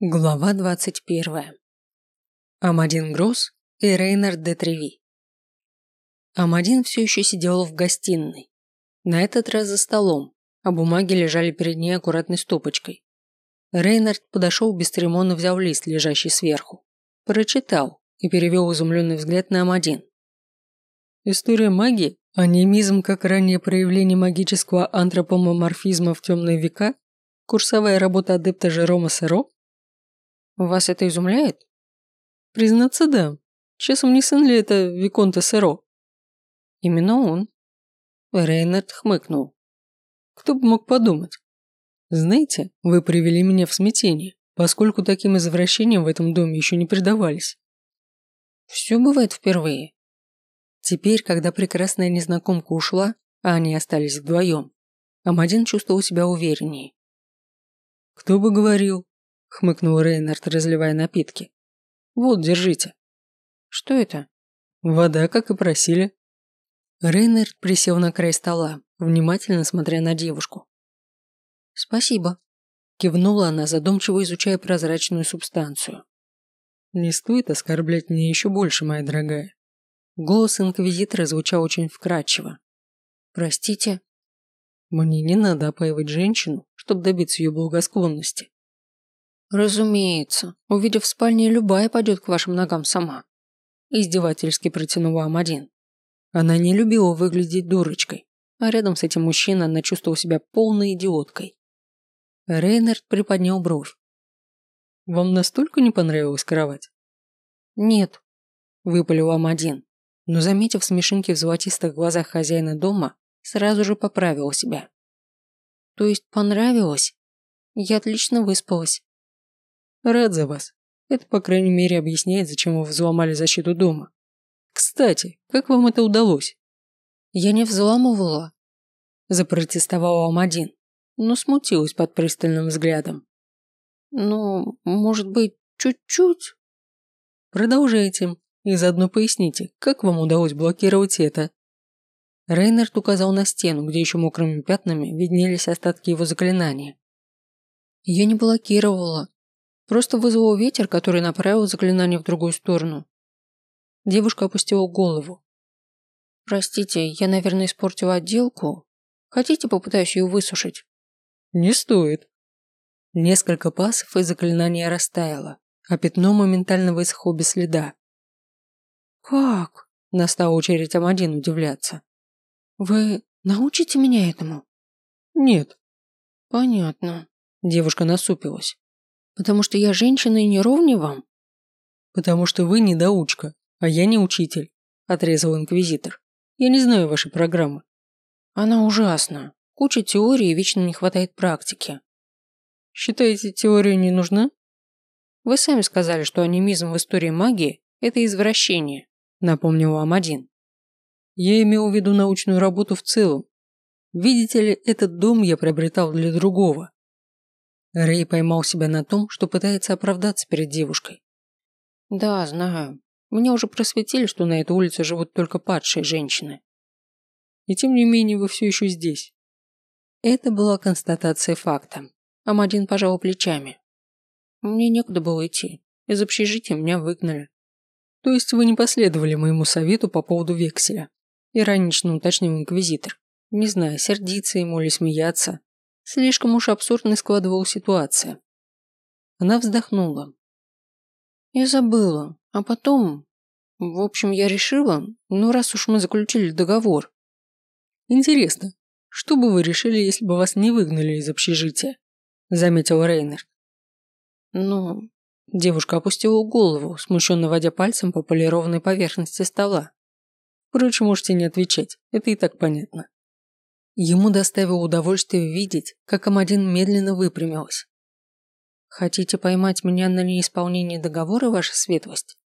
Глава 21. Амадин Гросс и Рейнард де Треви. Амадин все еще сидел в гостиной. На этот раз за столом, а бумаги лежали перед ней аккуратной стопочкой. Рейнард подошел бесцеремонно взял лист, лежащий сверху. Прочитал и перевел изумленный взгляд на Амадин. История магии, анимизм как раннее проявление магического антропоморфизма в темные века, курсовая работа адепта Жерома Серо вас это изумляет? Признаться, да. Часом не сын ли это Виконта Серо? Именно он. Рейнард хмыкнул. Кто бы мог подумать? Знаете, вы привели меня в смятение, поскольку таким извращениям в этом доме еще не предавались. Все бывает впервые. Теперь, когда прекрасная незнакомка ушла, а они остались вдвоем, Амадин чувствовал себя увереннее. Кто бы говорил, – хмыкнул Рейнард, разливая напитки. «Вот, держите». «Что это?» «Вода, как и просили». Рейнард присел на край стола, внимательно смотря на девушку. «Спасибо», – кивнула она, задумчиво изучая прозрачную субстанцию. «Не стоит оскорблять меня еще больше, моя дорогая». Голос инквизитора звучал очень вкрадчиво. «Простите?» «Мне не надо опаивать женщину, чтобы добиться ее благосклонности. «Разумеется. Увидев в спальне, любая пойдет к вашим ногам сама». Издевательски протянула Амадин. Она не любила выглядеть дурочкой, а рядом с этим мужчиной она чувствовала себя полной идиоткой. Рейнард приподнял бровь. «Вам настолько не понравилась кровать?» «Нет», – выпалил Амадин, но, заметив смешинки в золотистых глазах хозяина дома, сразу же поправил себя. «То есть понравилось? Я отлично выспалась. Рад за вас. Это, по крайней мере, объясняет, зачем вы взломали защиту дома. Кстати, как вам это удалось? Я не взламывала. Запротестовала Амадин, но смутилась под пристальным взглядом. Ну, может быть, чуть-чуть? Продолжайте и заодно поясните, как вам удалось блокировать это. Рейнард указал на стену, где еще мокрыми пятнами виднелись остатки его заклинания. Я не блокировала, Просто вызвал ветер, который направил заклинание в другую сторону. Девушка опустила голову. «Простите, я, наверное, испортила отделку. Хотите, попытаюсь ее высушить?» «Не стоит». Несколько пасов и заклинание растаяло, а пятно моментально высохло без следа. «Как?» – настала очередь Амадин удивляться. «Вы научите меня этому?» «Нет». «Понятно». Девушка насупилась. Потому что я женщина и не ровнее вам? Потому что вы недоучка, а я не учитель, отрезал инквизитор. Я не знаю вашей программы. Она ужасна. Куча теорий и вечно не хватает практики. Считаете, теория не нужна? Вы сами сказали, что анимизм в истории магии – это извращение, напомнил вам один. Я имел в виду научную работу в целом. Видите ли, этот дом я приобретал для другого. Рэй поймал себя на том, что пытается оправдаться перед девушкой. «Да, знаю. Меня уже просветили, что на этой улице живут только падшие женщины. И тем не менее вы все еще здесь». Это была констатация факта. Амадин пожал плечами. «Мне некуда было идти. Из общежития меня выгнали». «То есть вы не последовали моему совету по поводу векселя?» Иронично уточнил инквизитор. Не знаю, сердиться ему или смеяться. Слишком уж абсурдно складывалась ситуация. Она вздохнула. Я забыла. А потом... В общем, я решила, ну раз уж мы заключили договор. Интересно, что бы вы решили, если бы вас не выгнали из общежития? Заметил Рейнер. Ну, девушка опустила голову, смущенно водя пальцем по полированной поверхности стола. Впрочем, можете не отвечать, это и так понятно. Ему доставило удовольствие видеть, как Амадин медленно выпрямилась. «Хотите поймать меня на неисполнении договора, ваша светлость?»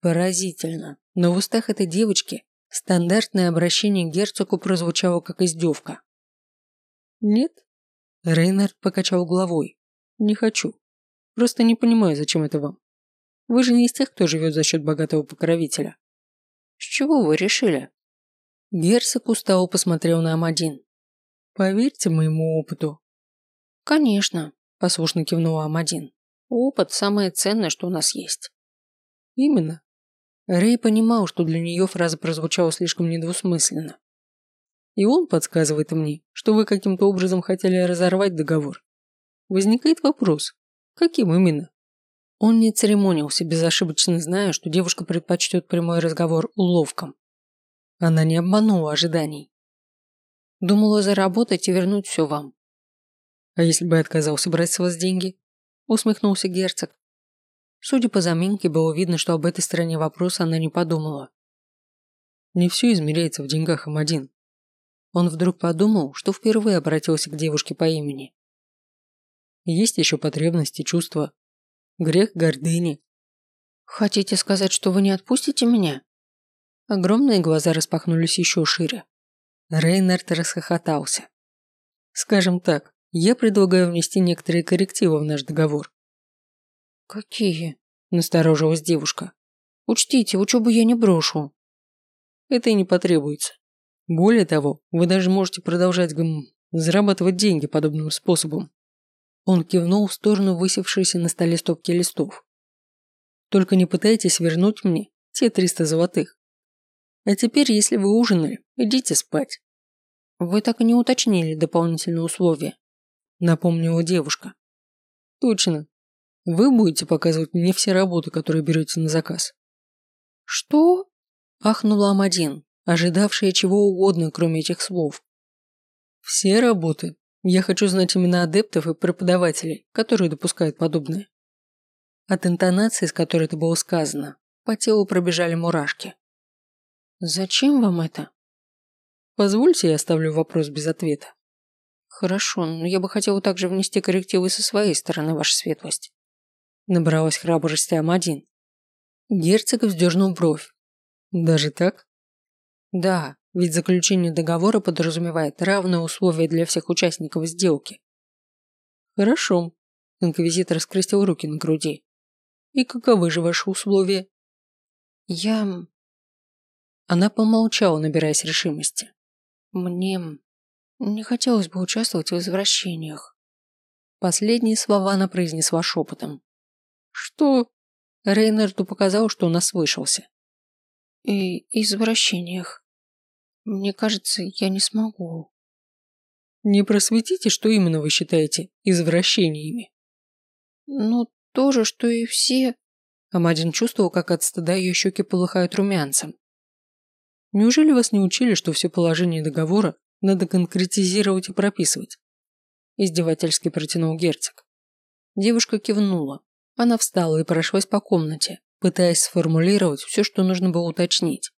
Поразительно, но в устах этой девочки стандартное обращение к герцогу прозвучало как издевка. «Нет?» Рейнард покачал головой. «Не хочу. Просто не понимаю, зачем это вам. Вы же не из тех, кто живет за счет богатого покровителя». «С чего вы решили?» Герцог устало посмотрел на Амадин. «Поверьте моему опыту». «Конечно», – послушно кивнула Амадин. Опыт – самое ценное, что у нас есть. Именно. Рэй понимал, что для нее фраза прозвучала слишком недвусмысленно. И он подсказывает мне, что вы каким-то образом хотели разорвать договор. Возникает вопрос, каким именно? Он не церемонился, безошибочно зная, что девушка предпочтет прямой разговор уловкам. Она не обманула ожиданий. Думала заработать и вернуть все вам. А если бы отказался брать с вас деньги? Усмехнулся герцог. Судя по заминке, было видно, что об этой стороне вопроса она не подумала. Не все измеряется в деньгах, М1. Он вдруг подумал, что впервые обратился к девушке по имени. Есть еще потребности, чувства. Грех гордыни. Хотите сказать, что вы не отпустите меня? Огромные глаза распахнулись еще шире. Рейнард расхохотался. Скажем так, я предлагаю внести некоторые коррективы в наш договор. «Какие?» – насторожилась девушка. «Учтите, учебу я не брошу». «Это и не потребуется. Более того, вы даже можете продолжать гм, зарабатывать деньги подобным способом». Он кивнул в сторону высевшейся на столе стопки листов. «Только не пытайтесь вернуть мне те триста золотых. А теперь, если вы ужинали, идите спать». «Вы так и не уточнили дополнительные условия», – напомнила девушка. «Точно, вы будете показывать мне все работы, которые берете на заказ. Что? Ахнула Амадин, ожидавшая чего угодно, кроме этих слов. Все работы. Я хочу знать имена адептов и преподавателей, которые допускают подобное. От интонации, с которой это было сказано, по телу пробежали мурашки. Зачем вам это? Позвольте, я оставлю вопрос без ответа. Хорошо, но я бы хотела также внести коррективы со своей стороны, ваша светлость. Набралась храбрости Ам-1. Герцог вздернул бровь. Даже так? Да, ведь заключение договора подразумевает равные условия для всех участников сделки. Хорошо. Инквизитор скрестил руки на груди. И каковы же ваши условия? Я... Она помолчала, набираясь решимости. Мне... Не хотелось бы участвовать в извращениях. Последние слова она произнесла шепотом. Что? Рейнарду показал, что он ослышался. И извращениях. Мне кажется, я не смогу. Не просветите, что именно вы считаете извращениями? Ну, то же, что и все. Амадин чувствовал, как от стыда ее щеки полыхают румянцем. Неужели вас не учили, что все положения договора надо конкретизировать и прописывать? Издевательски протянул герцог. Девушка кивнула. Она встала и прошлась по комнате, пытаясь сформулировать все, что нужно было уточнить.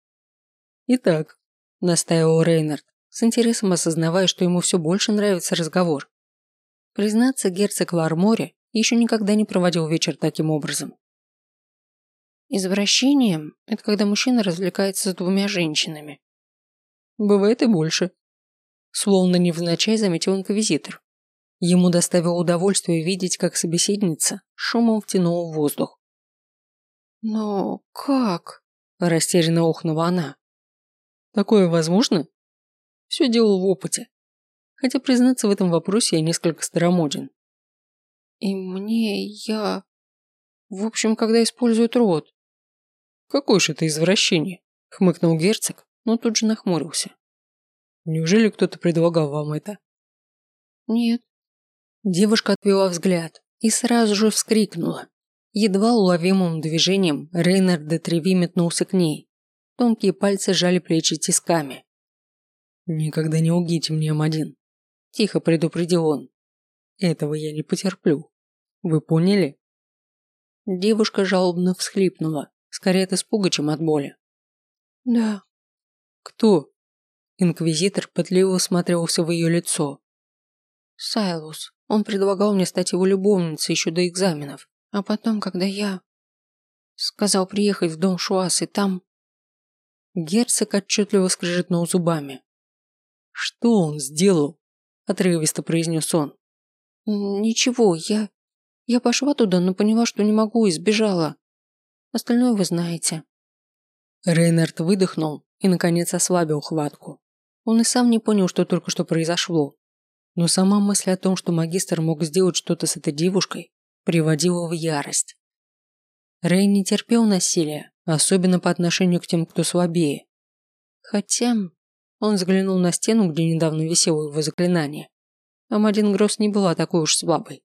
«Итак», – настаивал Рейнард, с интересом осознавая, что ему все больше нравится разговор. Признаться, герцог в Арморе еще никогда не проводил вечер таким образом. Извращением – это когда мужчина развлекается с двумя женщинами. Бывает и больше. Словно невзначай заметил инквизитор. Ему доставило удовольствие видеть, как собеседница шумом втянула воздух. «Но как?» – растерянно охнула она. «Такое возможно?» «Все дело в опыте. Хотя, признаться, в этом вопросе я несколько старомоден». «И мне я...» «В общем, когда используют рот». «Какое же это извращение?» – хмыкнул герцог, но тут же нахмурился. «Неужели кто-то предлагал вам это?» «Нет», Девушка отвела взгляд и сразу же вскрикнула. Едва уловимым движением Рейнард де Треви метнулся к ней. Тонкие пальцы жали плечи тисками. «Никогда не угите мне, М1», – тихо предупредил он. «Этого я не потерплю. Вы поняли?» Девушка жалобно всхлипнула, скорее от испуга, чем от боли. «Да». «Кто?» Инквизитор пытливо смотрелся в ее лицо. «Сайлус». Он предлагал мне стать его любовницей еще до экзаменов. А потом, когда я... Сказал приехать в дом Шуас, и там... Герцог отчетливо скрежетнул зубами. «Что он сделал?» – отрывисто произнес он. «Ничего, я... Я пошла туда, но поняла, что не могу, и сбежала. Остальное вы знаете». Рейнард выдохнул и, наконец, ослабил хватку. Он и сам не понял, что только что произошло. Но сама мысль о том, что магистр мог сделать что-то с этой девушкой, приводило в ярость. Рэй не терпел насилия, особенно по отношению к тем, кто слабее. Хотя он взглянул на стену, где недавно висело его заклинание. Амадин Гросс не была такой уж слабой.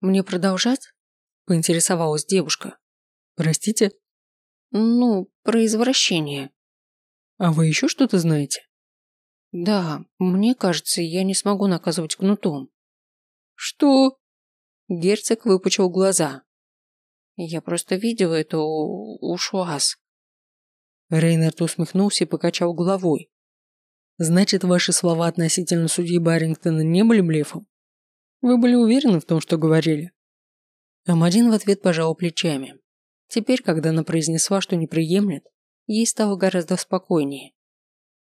«Мне продолжать?» – поинтересовалась девушка. «Простите?» «Ну, про извращение». «А вы еще что-то знаете?» «Да, мне кажется, я не смогу наказывать кнутом». «Что?» Герцог выпучил глаза. «Я просто видел это у, у Шуаз». Рейнард усмехнулся и покачал головой. «Значит, ваши слова относительно судьи Барингтона не были блефом? Вы были уверены в том, что говорили?» Амадин в ответ пожал плечами. Теперь, когда она произнесла, что не приемлет, ей стало гораздо спокойнее.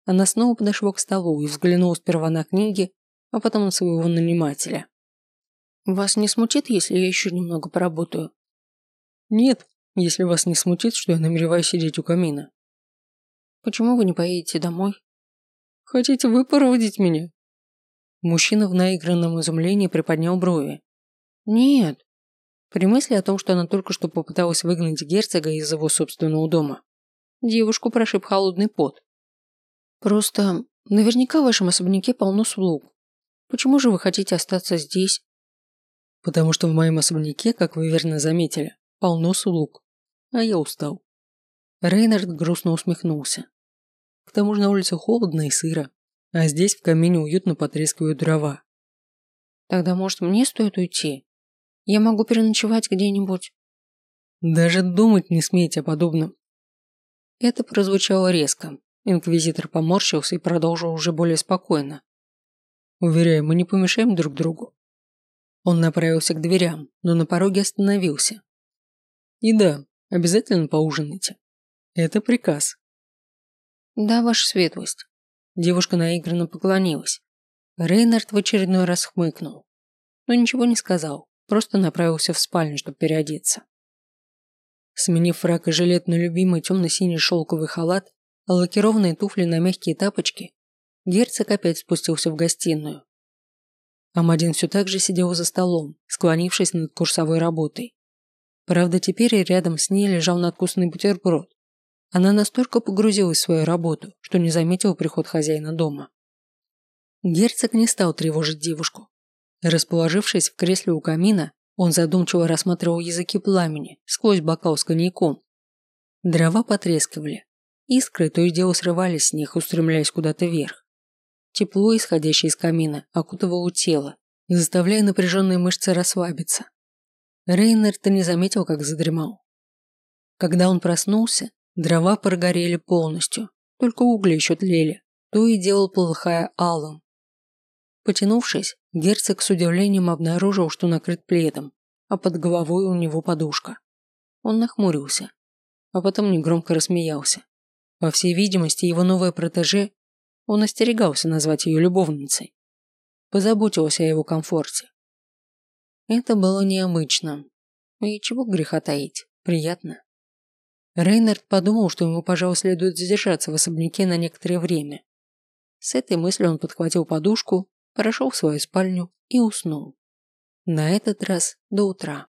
Она снова подошла к столу и взглянула сперва на книги, а потом на своего нанимателя. «Вас не смутит, если я еще немного поработаю?» «Нет, если вас не смутит, что я намереваюсь сидеть у камина». «Почему вы не поедете домой?» «Хотите вы проводить меня?» Мужчина в наигранном изумлении приподнял брови. «Нет». При мысли о том, что она только что попыталась выгнать герцога из его собственного дома, девушку прошиб холодный пот. «Просто наверняка в вашем особняке полно слуг. Почему же вы хотите остаться здесь?» «Потому что в моем особняке, как вы верно заметили, полно слуг. А я устал». Рейнард грустно усмехнулся. К тому же на улице холодно и сыро а здесь в камине уютно потрескивают дрова. Тогда, может, мне стоит уйти? Я могу переночевать где-нибудь. Даже думать не смейте о подобном. Это прозвучало резко. Инквизитор поморщился и продолжил уже более спокойно. Уверяю, мы не помешаем друг другу. Он направился к дверям, но на пороге остановился. И да, обязательно поужинайте. Это приказ. Да, ваша светлость. Девушка наигранно поклонилась. Рейнард в очередной раз хмыкнул. Но ничего не сказал, просто направился в спальню, чтобы переодеться. Сменив фрак и жилет на любимый темно-синий шелковый халат, а лакированные туфли на мягкие тапочки, герцог опять спустился в гостиную. Амадин все так же сидел за столом, склонившись над курсовой работой. Правда, теперь рядом с ней лежал надкусанный бутерброд, она настолько погрузилась в свою работу, что не заметила приход хозяина дома. Герцог не стал тревожить девушку. Расположившись в кресле у камина, он задумчиво рассматривал языки пламени сквозь бокал с коньяком. Дрова потрескивали. Искры то и дело срывались с них, устремляясь куда-то вверх. Тепло, исходящее из камина, окутывало тело, заставляя напряженные мышцы расслабиться. Рейнер то не заметил, как задремал. Когда он проснулся, Дрова прогорели полностью, только угли еще тлели, то и делал полыхая алым. Потянувшись, герцог с удивлением обнаружил, что накрыт пледом, а под головой у него подушка. Он нахмурился, а потом негромко рассмеялся. По всей видимости, его новая протеже, он остерегался назвать ее любовницей, позаботился о его комфорте. Это было необычно. И чего греха таить, приятно. Рейнард подумал, что ему, пожалуй, следует задержаться в особняке на некоторое время. С этой мыслью он подхватил подушку, прошел в свою спальню и уснул. На этот раз до утра.